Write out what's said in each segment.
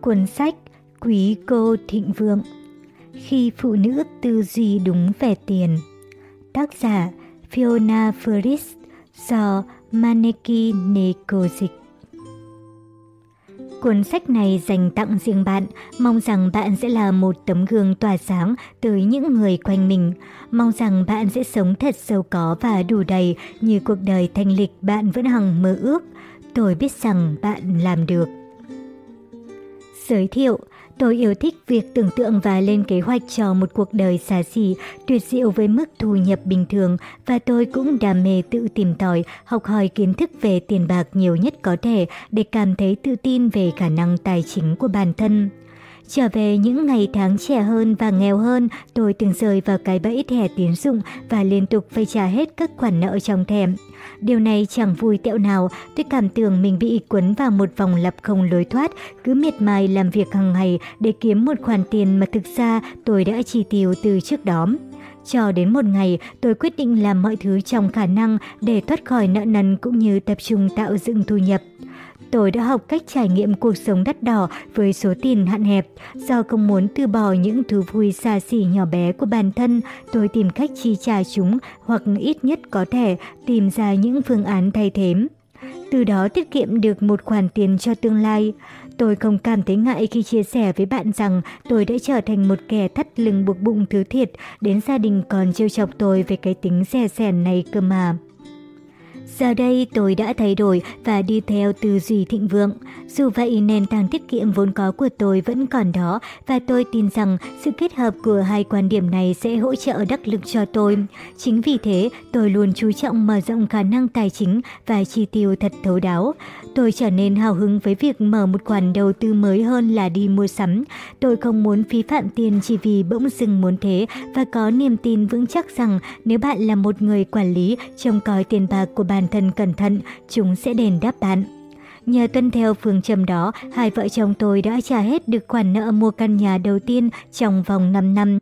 Cuốn sách Quý cô thịnh vượng Khi phụ nữ tư duy đúng về tiền Tác giả Fiona Ferris do Maneki Neko dịch Cuốn sách này dành tặng riêng bạn, mong rằng bạn sẽ là một tấm gương tỏa sáng tới những người quanh mình. Mong rằng bạn sẽ sống thật giàu có và đủ đầy như cuộc đời thanh lịch bạn vẫn hằng mơ ước. Tôi biết rằng bạn làm được. Giới thiệu Tôi yêu thích việc tưởng tượng và lên kế hoạch cho một cuộc đời xa xỉ, tuyệt diệu với mức thu nhập bình thường và tôi cũng đam mê tự tìm tòi, học hỏi kiến thức về tiền bạc nhiều nhất có thể để cảm thấy tự tin về khả năng tài chính của bản thân. Trở về những ngày tháng trẻ hơn và nghèo hơn, tôi từng rơi vào cái bẫy thẻ tín dụng và liên tục phải trả hết các khoản nợ trong thẻ. Điều này chẳng vui tẹo nào, tôi cảm tưởng mình bị cuốn vào một vòng lặp không lối thoát, cứ miệt mài làm việc hàng ngày để kiếm một khoản tiền mà thực ra tôi đã chi tiêu từ trước đó. Cho đến một ngày, tôi quyết định làm mọi thứ trong khả năng để thoát khỏi nợ nần cũng như tập trung tạo dựng thu nhập. Tôi đã học cách trải nghiệm cuộc sống đắt đỏ với số tiền hạn hẹp. Do không muốn từ bỏ những thú vui xa xỉ nhỏ bé của bản thân, tôi tìm cách chi trả chúng hoặc ít nhất có thể tìm ra những phương án thay thế. Từ đó tiết kiệm được một khoản tiền cho tương lai. Tôi không cảm thấy ngại khi chia sẻ với bạn rằng tôi đã trở thành một kẻ thắt lưng buộc bụng thứ thiệt, đến gia đình còn trêu chọc tôi về cái tính rẻ rẻ này cơ mà. Giờ đây tôi đã thay đổi và đi theo tư duy thịnh vượng. Dù vậy, nền tảng tiết kiệm vốn có của tôi vẫn còn đó và tôi tin rằng sự kết hợp của hai quan điểm này sẽ hỗ trợ đắc lực cho tôi. Chính vì thế, tôi luôn chú trọng mở rộng khả năng tài chính và chi tiêu thật thấu đáo. Tôi trở nên hào hứng với việc mở một khoản đầu tư mới hơn là đi mua sắm. Tôi không muốn phí phạm tiền chỉ vì bỗng dưng muốn thế và có niềm tin vững chắc rằng nếu bạn là một người quản lý trông coi tiền bạc của bản thân cẩn thận, chúng sẽ đền đáp bạn. Nhờ tuân theo phương châm đó, hai vợ chồng tôi đã trả hết được khoản nợ mua căn nhà đầu tiên trong vòng 5 năm.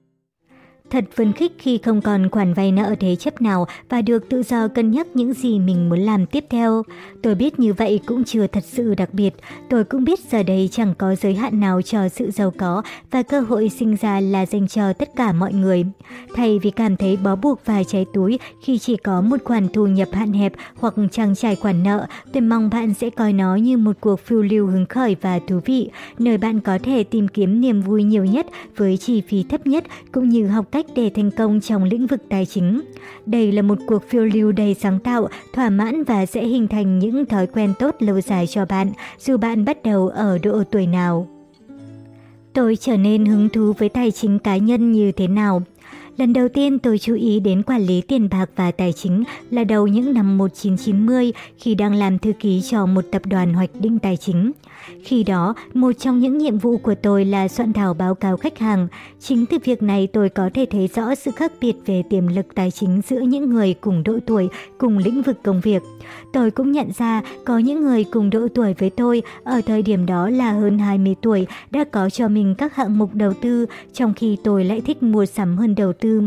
Thật phấn khích khi không còn khoản vay nợ thế chấp nào và được tự do cân nhắc những gì mình muốn làm tiếp theo. Tôi biết như vậy cũng chưa thật sự đặc biệt. Tôi cũng biết giờ đây chẳng có giới hạn nào cho sự giàu có và cơ hội sinh ra là dành cho tất cả mọi người. Thay vì cảm thấy bó buộc và cháy túi khi chỉ có một khoản thu nhập hạn hẹp hoặc trang trải khoản nợ, tôi mong bạn sẽ coi nó như một cuộc phiêu lưu hứng khởi và thú vị, nơi bạn có thể tìm kiếm niềm vui nhiều nhất với chi phí thấp nhất cũng như học cách để thành công trong lĩnh vực tài chính. Đây là một cuộc phiêu lưu đầy sáng tạo, thỏa mãn và sẽ hình thành những thói quen tốt lâu dài cho bạn, dù bạn bắt đầu ở độ tuổi nào. Tôi trở nên hứng thú với tài chính cá nhân như thế nào? Lần đầu tiên tôi chú ý đến quản lý tiền bạc và tài chính là đầu những năm 1990 khi đang làm thư ký cho một tập đoàn hoạch định tài chính. Khi đó, một trong những nhiệm vụ của tôi là soạn thảo báo cáo khách hàng. Chính từ việc này tôi có thể thấy rõ sự khác biệt về tiềm lực tài chính giữa những người cùng độ tuổi, cùng lĩnh vực công việc. Tôi cũng nhận ra có những người cùng độ tuổi với tôi ở thời điểm đó là hơn 20 tuổi đã có cho mình các hạng mục đầu tư, trong khi tôi lại thích mua sắm hơn đầu tư.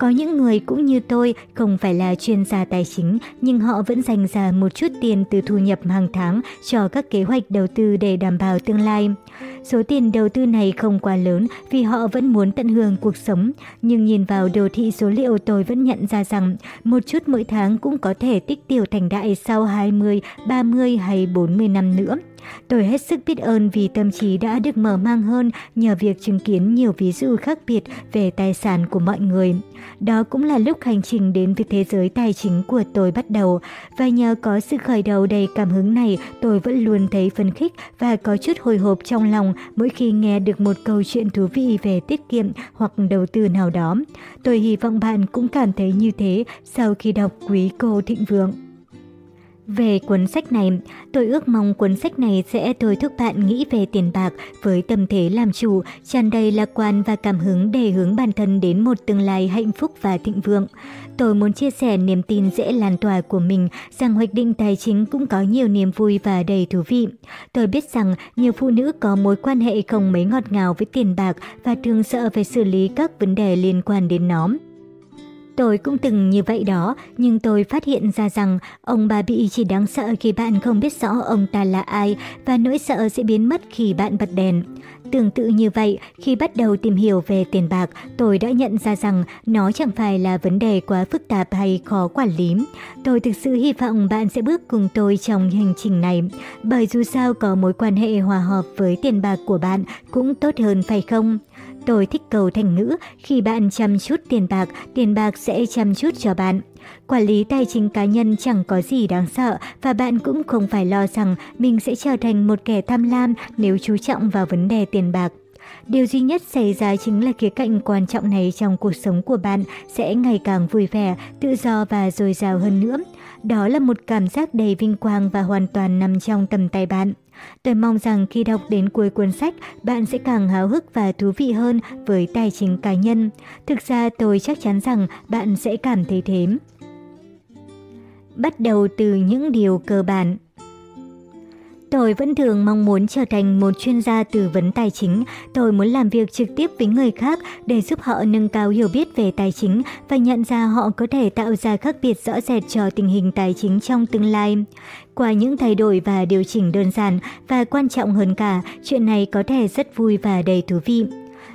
Có những người cũng như tôi không phải là chuyên gia tài chính nhưng họ vẫn dành ra một chút tiền từ thu nhập hàng tháng cho các kế hoạch đầu tư để đảm bảo tương lai. Số tiền đầu tư này không quá lớn vì họ vẫn muốn tận hưởng cuộc sống, nhưng nhìn vào đồ thị số liệu tôi vẫn nhận ra rằng một chút mỗi tháng cũng có thể tích tiểu thành đại sau 20, 30 hay 40 năm nữa. Tôi hết sức biết ơn vì tâm trí đã được mở mang hơn nhờ việc chứng kiến nhiều ví dụ khác biệt về tài sản của mọi người. Đó cũng là lúc hành trình đến với thế giới tài chính của tôi bắt đầu. Và nhờ có sự khởi đầu đầy cảm hứng này, tôi vẫn luôn thấy phấn khích và có chút hồi hộp trong lòng mỗi khi nghe được một câu chuyện thú vị về tiết kiệm hoặc đầu tư nào đó. Tôi hy vọng bạn cũng cảm thấy như thế sau khi đọc Quý Cô Thịnh Vượng. Về cuốn sách này, tôi ước mong cuốn sách này sẽ thôi thúc bạn nghĩ về tiền bạc với tâm thế làm chủ, tràn đầy lạc quan và cảm hứng để hướng bản thân đến một tương lai hạnh phúc và thịnh vượng. Tôi muốn chia sẻ niềm tin dễ lan tỏa của mình rằng hoạch định tài chính cũng có nhiều niềm vui và đầy thú vị. Tôi biết rằng nhiều phụ nữ có mối quan hệ không mấy ngọt ngào với tiền bạc và thường sợ phải xử lý các vấn đề liên quan đến nó. Tôi cũng từng như vậy đó, nhưng tôi phát hiện ra rằng ông bà bị chỉ đáng sợ khi bạn không biết rõ ông ta là ai và nỗi sợ sẽ biến mất khi bạn bật đèn. Tương tự như vậy, khi bắt đầu tìm hiểu về tiền bạc, tôi đã nhận ra rằng nó chẳng phải là vấn đề quá phức tạp hay khó quản lý. Tôi thực sự hy vọng bạn sẽ bước cùng tôi trong hành trình này, bởi dù sao có mối quan hệ hòa hợp với tiền bạc của bạn cũng tốt hơn phải không? Tôi thích cầu thành ngữ, khi bạn chăm chút tiền bạc, tiền bạc sẽ chăm chút cho bạn. Quản lý tài chính cá nhân chẳng có gì đáng sợ và bạn cũng không phải lo rằng mình sẽ trở thành một kẻ tham lam nếu chú trọng vào vấn đề tiền bạc. Điều duy nhất xảy ra chính là khía cạnh quan trọng này trong cuộc sống của bạn sẽ ngày càng vui vẻ, tự do và dồi dào hơn nữa. Đó là một cảm giác đầy vinh quang và hoàn toàn nằm trong tầm tay bạn. Tôi mong rằng khi đọc đến cuối cuốn sách, bạn sẽ càng háo hức và thú vị hơn với tài chính cá nhân. Thực ra tôi chắc chắn rằng bạn sẽ cảm thấy thế. Bắt đầu từ những điều cơ bản. Tôi vẫn thường mong muốn trở thành một chuyên gia tư vấn tài chính. Tôi muốn làm việc trực tiếp với người khác để giúp họ nâng cao hiểu biết về tài chính và nhận ra họ có thể tạo ra khác biệt rõ rệt cho tình hình tài chính trong tương lai. Qua những thay đổi và điều chỉnh đơn giản và quan trọng hơn cả, chuyện này có thể rất vui và đầy thú vị.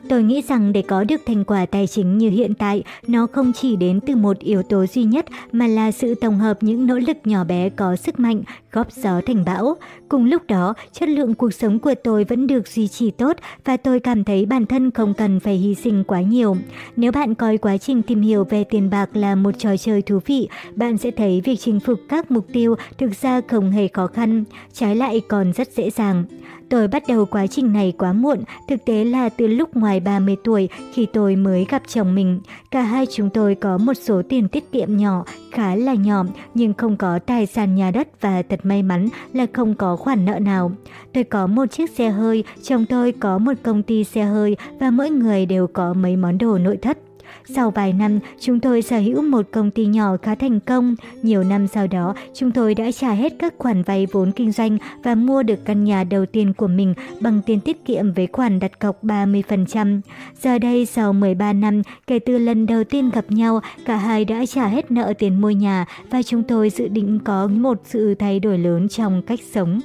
Tôi nghĩ rằng để có được thành quả tài chính như hiện tại, nó không chỉ đến từ một yếu tố duy nhất mà là sự tổng hợp những nỗ lực nhỏ bé có sức mạnh, góp gió thành bão. Cùng lúc đó, chất lượng cuộc sống của tôi vẫn được duy trì tốt và tôi cảm thấy bản thân không cần phải hy sinh quá nhiều. Nếu bạn coi quá trình tìm hiểu về tiền bạc là một trò chơi thú vị, bạn sẽ thấy việc chinh phục các mục tiêu thực ra không hề khó khăn, trái lại còn rất dễ dàng. Tôi bắt đầu quá trình này quá muộn, thực tế là từ lúc ngoài 30 tuổi khi tôi mới gặp chồng mình. Cả hai chúng tôi có một số tiền tiết kiệm nhỏ, khá là nhỏ, nhưng không có tài sản nhà đất và thật may mắn là không có khoản nợ nào. Tôi có một chiếc xe hơi, chồng tôi có một công ty xe hơi và mỗi người đều có mấy món đồ nội thất. Sau vài năm, chúng tôi sở hữu một công ty nhỏ khá thành công. Nhiều năm sau đó, chúng tôi đã trả hết các khoản vay vốn kinh doanh và mua được căn nhà đầu tiên của mình bằng tiền tiết kiệm với khoản đặt cọc 30%. Giờ đây, sau 13 năm, kể từ lần đầu tiên gặp nhau, cả hai đã trả hết nợ tiền mua nhà và chúng tôi dự định có một sự thay đổi lớn trong cách sống.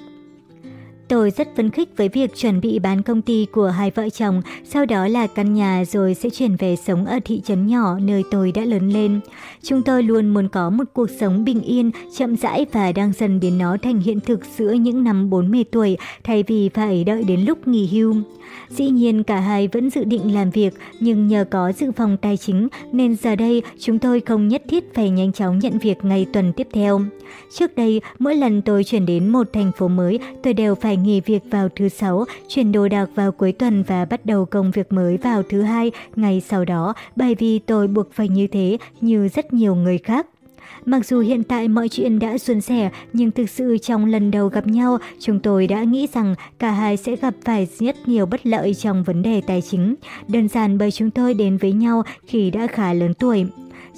Tôi rất phấn khích với việc chuẩn bị bán công ty của hai vợ chồng, sau đó là căn nhà rồi sẽ chuyển về sống ở thị trấn nhỏ nơi tôi đã lớn lên. Chúng tôi luôn muốn có một cuộc sống bình yên, chậm rãi và đang dần biến nó thành hiện thực giữa những năm 40 tuổi thay vì phải đợi đến lúc nghỉ hưu. Dĩ nhiên cả hai vẫn dự định làm việc, nhưng nhờ có dự phòng tài chính nên giờ đây chúng tôi không nhất thiết phải nhanh chóng nhận việc ngay tuần tiếp theo. Trước đây, mỗi lần tôi chuyển đến một thành phố mới, tôi đều phải nghỉ việc vào thứ sáu, chuyển đồ đạc vào cuối tuần và bắt đầu công việc mới vào thứ hai ngày sau đó, bởi vì tôi buộc phải như thế như rất nhiều người khác. Mặc dù hiện tại mọi chuyện đã suôn sẻ, nhưng thực sự trong lần đầu gặp nhau, chúng tôi đã nghĩ rằng cả hai sẽ gặp phải rất nhiều bất lợi trong vấn đề tài chính, đơn giản bởi chúng tôi đến với nhau khi đã khá lớn tuổi.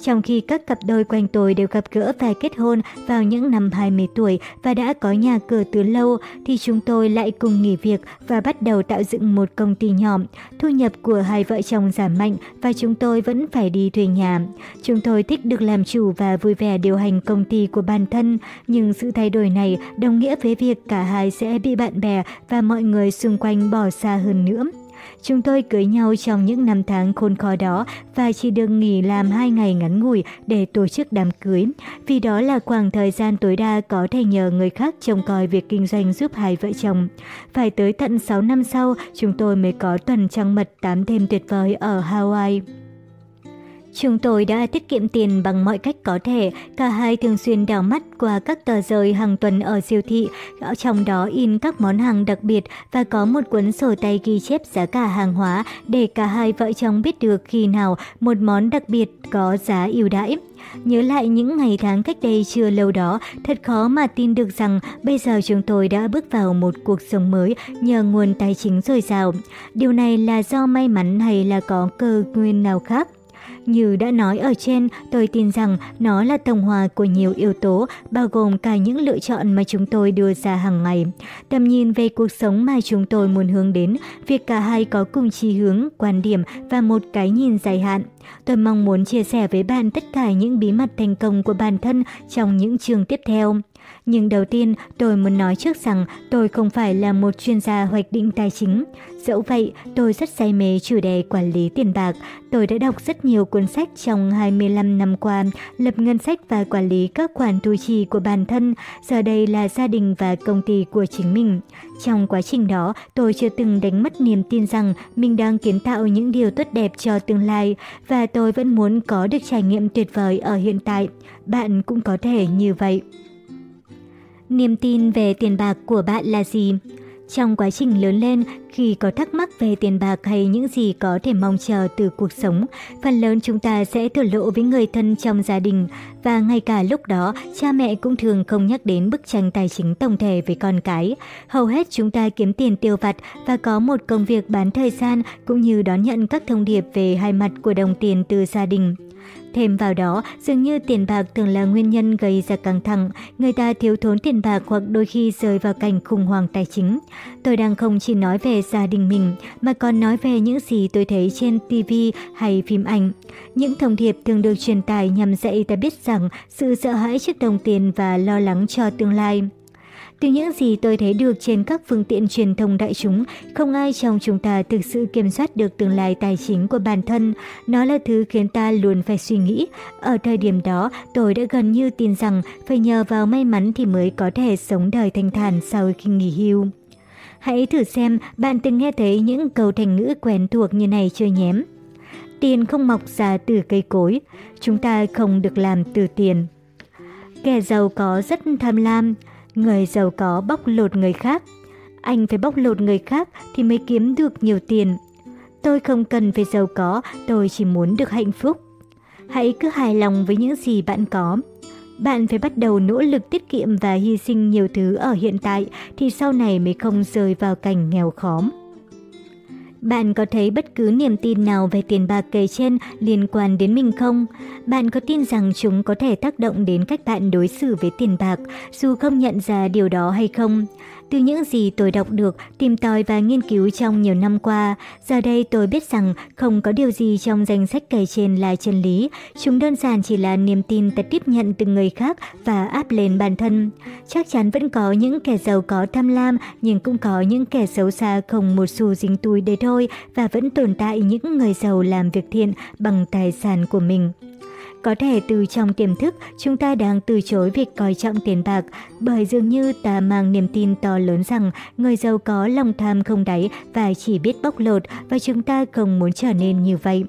Trong khi các cặp đôi quanh tôi đều gặp gỡ và kết hôn vào những năm 20 tuổi và đã có nhà cửa từ lâu, thì chúng tôi lại cùng nghỉ việc và bắt đầu tạo dựng một công ty nhỏ. Thu nhập của hai vợ chồng giảm mạnh và chúng tôi vẫn phải đi thuê nhà. Chúng tôi thích được làm chủ và vui vẻ điều hành công ty của bản thân, nhưng sự thay đổi này đồng nghĩa với việc cả hai sẽ bị bạn bè và mọi người xung quanh bỏ xa hơn nữa. Chúng tôi cưới nhau trong những năm tháng khôn khó đó và chỉ được nghỉ làm hai ngày ngắn ngủi để tổ chức đám cưới. Vì đó là khoảng thời gian tối đa có thể nhờ người khác trông coi việc kinh doanh giúp hai vợ chồng. Phải tới tận 6 năm sau, chúng tôi mới có tuần trăng mật tám thêm tuyệt vời ở Hawaii. Chúng tôi đã tiết kiệm tiền bằng mọi cách có thể, cả hai thường xuyên đảo mắt qua các tờ rơi hàng tuần ở siêu thị, trong đó in các món hàng đặc biệt và có một cuốn sổ tay ghi chép giá cả hàng hóa để cả hai vợ chồng biết được khi nào một món đặc biệt có giá ưu đãi. Nhớ lại những ngày tháng cách đây chưa lâu đó, thật khó mà tin được rằng bây giờ chúng tôi đã bước vào một cuộc sống mới nhờ nguồn tài chính dồi dào. Điều này là do may mắn hay là có cơ nguyên nào khác? Như đã nói ở trên, tôi tin rằng nó là tổng hòa của nhiều yếu tố, bao gồm cả những lựa chọn mà chúng tôi đưa ra hàng ngày. Tầm nhìn về cuộc sống mà chúng tôi muốn hướng đến, việc cả hai có cùng chí hướng, quan điểm và một cái nhìn dài hạn. Tôi mong muốn chia sẻ với bạn tất cả những bí mật thành công của bản thân trong những chương tiếp theo. Nhưng đầu tiên, tôi muốn nói trước rằng tôi không phải là một chuyên gia hoạch định tài chính. Dẫu vậy, tôi rất say mê chủ đề quản lý tiền bạc. Tôi đã đọc rất nhiều cuốn sách trong 25 năm qua, lập ngân sách và quản lý các khoản thu chi của bản thân, giờ đây là gia đình và công ty của chính mình. Trong quá trình đó, tôi chưa từng đánh mất niềm tin rằng mình đang kiến tạo những điều tốt đẹp cho tương lai và tôi vẫn muốn có được trải nghiệm tuyệt vời ở hiện tại. Bạn cũng có thể như vậy. Niềm tin về tiền bạc của bạn là gì? Trong quá trình lớn lên, khi có thắc mắc về tiền bạc hay những gì có thể mong chờ từ cuộc sống, phần lớn chúng ta sẽ thổ lộ với người thân trong gia đình và ngay cả lúc đó, cha mẹ cũng thường không nhắc đến bức tranh tài chính tổng thể với con cái. Hầu hết chúng ta kiếm tiền tiêu vặt và có một công việc bán thời gian cũng như đón nhận các thông điệp về hai mặt của đồng tiền từ gia đình. Thêm vào đó, dường như tiền bạc thường là nguyên nhân gây ra căng thẳng, người ta thiếu thốn tiền bạc hoặc đôi khi rơi vào cảnh khủng hoảng tài chính. Tôi đang không chỉ nói về gia đình mình, mà còn nói về những gì tôi thấy trên TV hay phim ảnh. Những thông điệp thường được truyền tải nhằm dạy ta biết rằng sự sợ hãi trước đồng tiền và lo lắng cho tương lai. Từ những gì tôi thấy được trên các phương tiện truyền thông đại chúng, không ai trong chúng ta thực sự kiểm soát được tương lai tài chính của bản thân. Nó là thứ khiến ta luôn phải suy nghĩ. Ở thời điểm đó, tôi đã gần như tin rằng phải nhờ vào may mắn thì mới có thể sống đời thanh thản sau khi nghỉ hưu. Hãy thử xem bạn từng nghe thấy những câu thành ngữ quen thuộc như này chưa nhém. Tiền không mọc ra từ cây cối, chúng ta không được làm từ tiền. Kẻ giàu có rất tham lam, Người giàu có bóc lột người khác. Anh phải bóc lột người khác thì mới kiếm được nhiều tiền. Tôi không cần phải giàu có, tôi chỉ muốn được hạnh phúc. Hãy cứ hài lòng với những gì bạn có. Bạn phải bắt đầu nỗ lực tiết kiệm và hy sinh nhiều thứ ở hiện tại thì sau này mới không rơi vào cảnh nghèo khóm. Bạn có thấy bất cứ niềm tin nào về tiền bạc kể trên liên quan đến mình không? Bạn có tin rằng chúng có thể tác động đến cách bạn đối xử với tiền bạc, dù không nhận ra điều đó hay không? Từ những gì tôi đọc được, tìm tòi và nghiên cứu trong nhiều năm qua, giờ đây tôi biết rằng không có điều gì trong danh sách kể trên là chân lý. Chúng đơn giản chỉ là niềm tin ta tiếp nhận từ người khác và áp lên bản thân. Chắc chắn vẫn có những kẻ giàu có tham lam, nhưng cũng có những kẻ xấu xa không một xu dính túi để thôi và vẫn tồn tại những người giàu làm việc thiện bằng tài sản của mình. Có thể từ trong tiềm thức, chúng ta đang từ chối việc coi trọng tiền bạc, bởi dường như ta mang niềm tin to lớn rằng người giàu có lòng tham không đáy và chỉ biết bóc lột và chúng ta không muốn trở nên như vậy.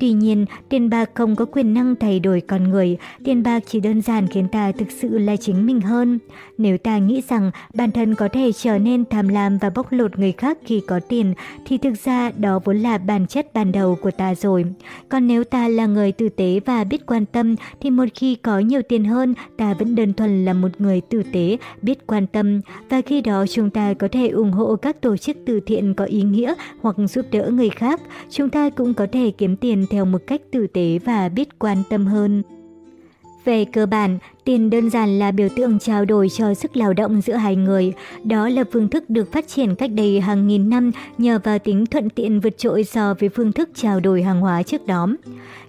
Tuy nhiên, tiền bạc không có quyền năng thay đổi con người, tiền bạc chỉ đơn giản khiến ta thực sự là chính mình hơn. Nếu ta nghĩ rằng bản thân có thể trở nên tham lam và bóc lột người khác khi có tiền, thì thực ra đó vốn là bản chất ban đầu của ta rồi. Còn nếu ta là người tử tế và biết quan tâm, thì một khi có nhiều tiền hơn, ta vẫn đơn thuần là một người tử tế, biết quan tâm. Và khi đó chúng ta có thể ủng hộ các tổ chức từ thiện có ý nghĩa hoặc giúp đỡ người khác. Chúng ta cũng có thể kiếm tiền theo một cách tử tế và biết quan tâm hơn. Về cơ bản, tiền đơn giản là biểu tượng trao đổi cho sức lao động giữa hai người. Đó là phương thức được phát triển cách đây hàng nghìn năm nhờ vào tính thuận tiện vượt trội so với phương thức trao đổi hàng hóa trước đó.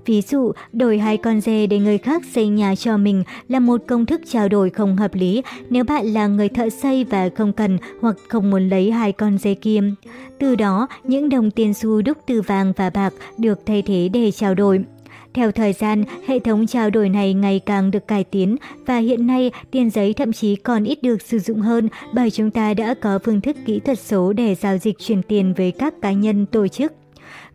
Ví dụ, đổi hai con dê để người khác xây nhà cho mình là một công thức trao đổi không hợp lý nếu bạn là người thợ xây và không cần hoặc không muốn lấy hai con dê kia. Từ đó, những đồng tiền xu đúc từ vàng và bạc được thay thế để trao đổi. Theo thời gian, hệ thống trao đổi này ngày càng được cải tiến và hiện nay tiền giấy thậm chí còn ít được sử dụng hơn bởi chúng ta đã có phương thức kỹ thuật số để giao dịch chuyển tiền với các cá nhân tổ chức.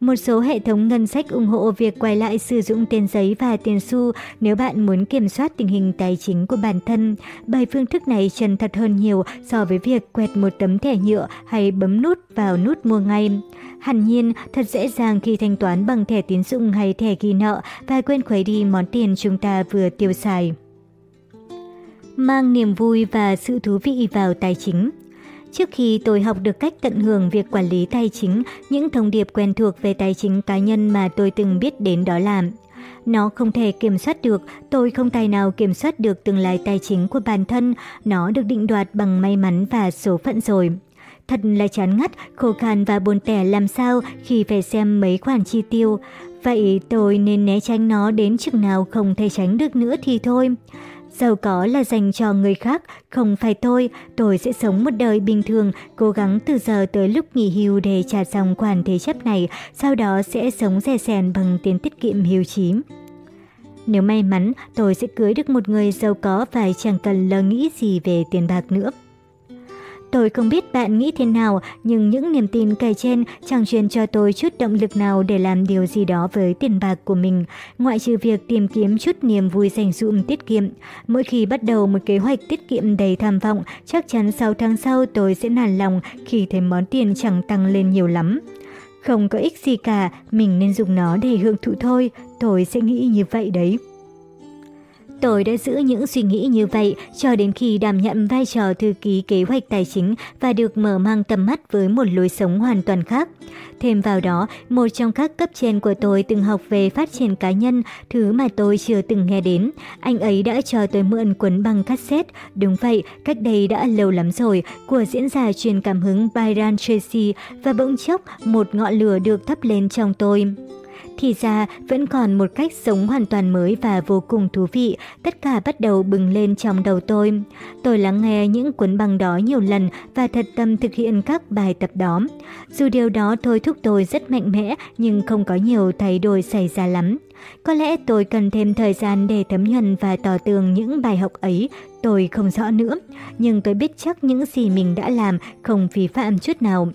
Một số hệ thống ngân sách ủng hộ việc quay lại sử dụng tiền giấy và tiền xu nếu bạn muốn kiểm soát tình hình tài chính của bản thân. Bài phương thức này chân thật hơn nhiều so với việc quẹt một tấm thẻ nhựa hay bấm nút vào nút mua ngay. Hẳn nhiên, thật dễ dàng khi thanh toán bằng thẻ tín dụng hay thẻ ghi nợ và quên khuấy đi món tiền chúng ta vừa tiêu xài. Mang niềm vui và sự thú vị vào tài chính Trước khi tôi học được cách tận hưởng việc quản lý tài chính, những thông điệp quen thuộc về tài chính cá nhân mà tôi từng biết đến đó là nó không thể kiểm soát được, tôi không tài nào kiểm soát được tương lai tài chính của bản thân, nó được định đoạt bằng may mắn và số phận rồi. Thật là chán ngắt, khô khan và buồn tẻ làm sao khi phải xem mấy khoản chi tiêu. Vậy tôi nên né tránh nó đến chừng nào không thể tránh được nữa thì thôi. Giàu có là dành cho người khác, không phải tôi. Tôi sẽ sống một đời bình thường, cố gắng từ giờ tới lúc nghỉ hưu để trả xong khoản thế chấp này, sau đó sẽ sống rẻ sèn bằng tiền tiết kiệm hưu trí. Nếu may mắn, tôi sẽ cưới được một người giàu có và chẳng cần lo nghĩ gì về tiền bạc nữa. Tôi không biết bạn nghĩ thế nào, nhưng những niềm tin kể trên chẳng truyền cho tôi chút động lực nào để làm điều gì đó với tiền bạc của mình, ngoại trừ việc tìm kiếm chút niềm vui dành dụm tiết kiệm. Mỗi khi bắt đầu một kế hoạch tiết kiệm đầy tham vọng, chắc chắn 6 tháng sau tôi sẽ nản lòng khi thấy món tiền chẳng tăng lên nhiều lắm. Không có ích gì cả, mình nên dùng nó để hưởng thụ thôi, tôi sẽ nghĩ như vậy đấy. Tôi đã giữ những suy nghĩ như vậy cho đến khi đảm nhận vai trò thư ký kế hoạch tài chính và được mở mang tầm mắt với một lối sống hoàn toàn khác. Thêm vào đó, một trong các cấp trên của tôi từng học về phát triển cá nhân, thứ mà tôi chưa từng nghe đến. Anh ấy đã cho tôi mượn cuốn băng cassette. Đúng vậy, cách đây đã lâu lắm rồi, của diễn giả truyền cảm hứng Byron Tracy và bỗng chốc một ngọn lửa được thắp lên trong tôi. Thì ra vẫn còn một cách sống hoàn toàn mới và vô cùng thú vị, tất cả bắt đầu bừng lên trong đầu tôi. Tôi lắng nghe những cuốn băng đó nhiều lần và thật tâm thực hiện các bài tập đó. Dù điều đó thôi thúc tôi rất mạnh mẽ nhưng không có nhiều thay đổi xảy ra lắm. Có lẽ tôi cần thêm thời gian để thấm nhuần và tỏ tường những bài học ấy, tôi không rõ nữa. Nhưng tôi biết chắc những gì mình đã làm không phí phạm chút nào.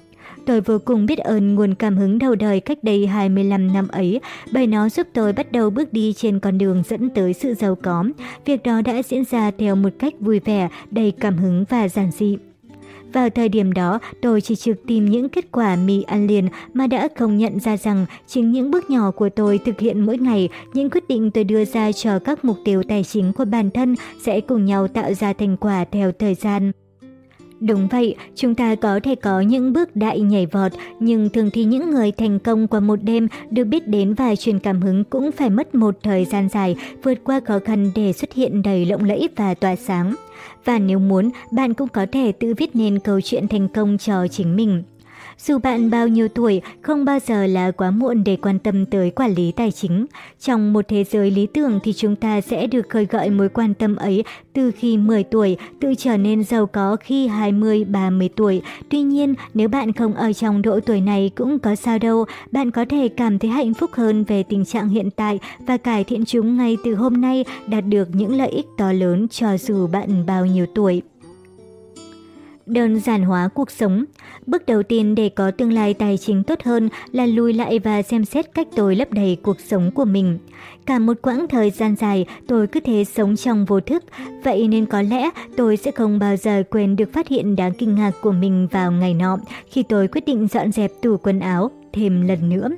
Tôi vô cùng biết ơn nguồn cảm hứng đầu đời cách đây 25 năm ấy, bởi nó giúp tôi bắt đầu bước đi trên con đường dẫn tới sự giàu có. Việc đó đã diễn ra theo một cách vui vẻ, đầy cảm hứng và giản dị. Vào thời điểm đó, tôi chỉ trực tìm những kết quả mì ăn liền mà đã không nhận ra rằng chính những bước nhỏ của tôi thực hiện mỗi ngày, những quyết định tôi đưa ra cho các mục tiêu tài chính của bản thân sẽ cùng nhau tạo ra thành quả theo thời gian. Đúng vậy, chúng ta có thể có những bước đại nhảy vọt, nhưng thường thì những người thành công qua một đêm được biết đến và truyền cảm hứng cũng phải mất một thời gian dài vượt qua khó khăn để xuất hiện đầy lộng lẫy và tỏa sáng. Và nếu muốn, bạn cũng có thể tự viết nên câu chuyện thành công cho chính mình. Dù bạn bao nhiêu tuổi, không bao giờ là quá muộn để quan tâm tới quản lý tài chính. Trong một thế giới lý tưởng thì chúng ta sẽ được khơi gợi mối quan tâm ấy từ khi 10 tuổi, tự trở nên giàu có khi 20-30 tuổi. Tuy nhiên, nếu bạn không ở trong độ tuổi này cũng có sao đâu, bạn có thể cảm thấy hạnh phúc hơn về tình trạng hiện tại và cải thiện chúng ngay từ hôm nay đạt được những lợi ích to lớn cho dù bạn bao nhiêu tuổi. Đơn giản hóa cuộc sống Bước đầu tiên để có tương lai tài chính tốt hơn là lùi lại và xem xét cách tôi lấp đầy cuộc sống của mình. Cả một quãng thời gian dài tôi cứ thế sống trong vô thức, vậy nên có lẽ tôi sẽ không bao giờ quên được phát hiện đáng kinh ngạc của mình vào ngày nọ khi tôi quyết định dọn dẹp tủ quần áo thêm lần nữa.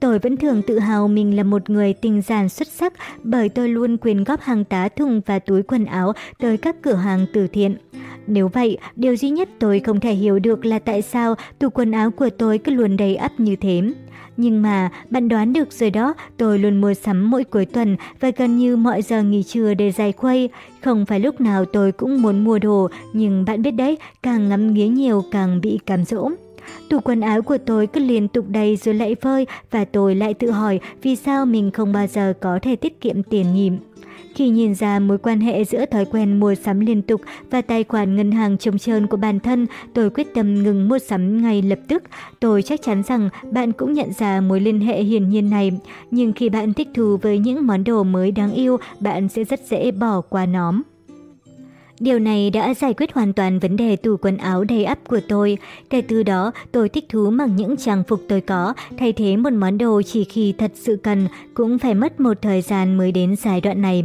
Tôi vẫn thường tự hào mình là một người tinh giản xuất sắc bởi tôi luôn quyên góp hàng tá thùng và túi quần áo tới các cửa hàng từ thiện. Nếu vậy, điều duy nhất tôi không thể hiểu được là tại sao tủ quần áo của tôi cứ luôn đầy ắp như thế. Nhưng mà, bạn đoán được rồi đó, tôi luôn mua sắm mỗi cuối tuần và gần như mọi giờ nghỉ trưa để giải khuây. Không phải lúc nào tôi cũng muốn mua đồ, nhưng bạn biết đấy, càng ngắm nghía nhiều càng bị cám dỗ. Tủ quần áo của tôi cứ liên tục đầy rồi lại vơi và tôi lại tự hỏi vì sao mình không bao giờ có thể tiết kiệm tiền nhỉ. Khi nhìn ra mối quan hệ giữa thói quen mua sắm liên tục và tài khoản ngân hàng trống trơn của bản thân, tôi quyết tâm ngừng mua sắm ngay lập tức. Tôi chắc chắn rằng bạn cũng nhận ra mối liên hệ hiển nhiên này. Nhưng khi bạn thích thú với những món đồ mới đáng yêu, bạn sẽ rất dễ bỏ qua nóm. Điều này đã giải quyết hoàn toàn vấn đề tủ quần áo đầy ắp của tôi. Kể từ đó, tôi thích thú mặc những trang phục tôi có, thay thế một món đồ chỉ khi thật sự cần, cũng phải mất một thời gian mới đến giai đoạn này.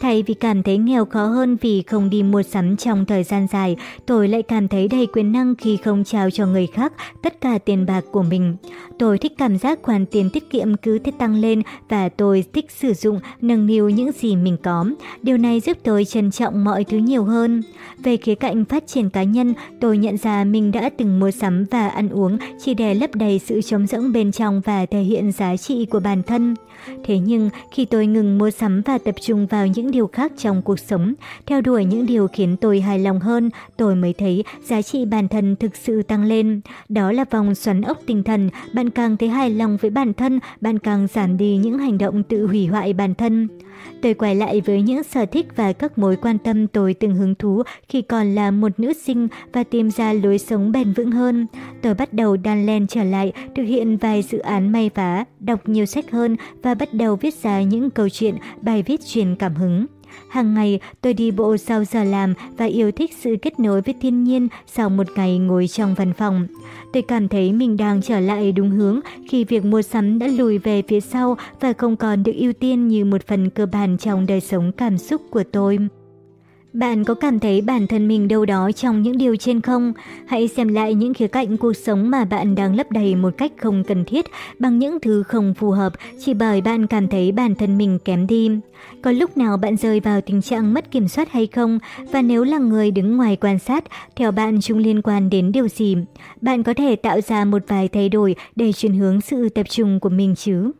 Thay vì cảm thấy nghèo khó hơn vì không đi mua sắm trong thời gian dài, tôi lại cảm thấy đầy quyền năng khi không trao cho người khác tất cả tiền bạc của mình. Tôi thích cảm giác khoản tiền tiết kiệm cứ thế tăng lên và tôi thích sử dụng, nâng niu những gì mình có. Điều này giúp tôi trân trọng mọi thứ nhiều hơn. Về khía cạnh phát triển cá nhân, tôi nhận ra mình đã từng mua sắm và ăn uống chỉ để lấp đầy sự trống rỗng bên trong và thể hiện giá trị của bản thân. Thế nhưng, khi tôi ngừng mua sắm và tập trung vào những điều khác trong cuộc sống, theo đuổi những điều khiến tôi hài lòng hơn, tôi mới thấy giá trị bản thân thực sự tăng lên. Đó là vòng xoắn ốc tinh thần, bạn càng thấy hài lòng với bản thân, bạn càng giảm đi những hành động tự hủy hoại bản thân. Tôi quay lại với những sở thích và các mối quan tâm tôi từng hứng thú khi còn là một nữ sinh và tìm ra lối sống bền vững hơn. Tôi bắt đầu đan len trở lại, thực hiện vài dự án may vá, đọc nhiều sách hơn và bắt đầu viết ra những câu chuyện, bài viết truyền cảm hứng. Hàng ngày, tôi đi bộ sau giờ làm và yêu thích sự kết nối với thiên nhiên sau một ngày ngồi trong văn phòng. Tôi cảm thấy mình đang trở lại đúng hướng khi việc mua sắm đã lùi về phía sau và không còn được ưu tiên như một phần cơ bản trong đời sống cảm xúc của tôi. Bạn có cảm thấy bản thân mình đâu đó trong những điều trên không? Hãy xem lại những khía cạnh cuộc sống mà bạn đang lấp đầy một cách không cần thiết bằng những thứ không phù hợp chỉ bởi bạn cảm thấy bản thân mình kém đi. Có lúc nào bạn rơi vào tình trạng mất kiểm soát hay không? Và nếu là người đứng ngoài quan sát, theo bạn chúng liên quan đến điều gì? Bạn có thể tạo ra một vài thay đổi để chuyển hướng sự tập trung của mình chứ?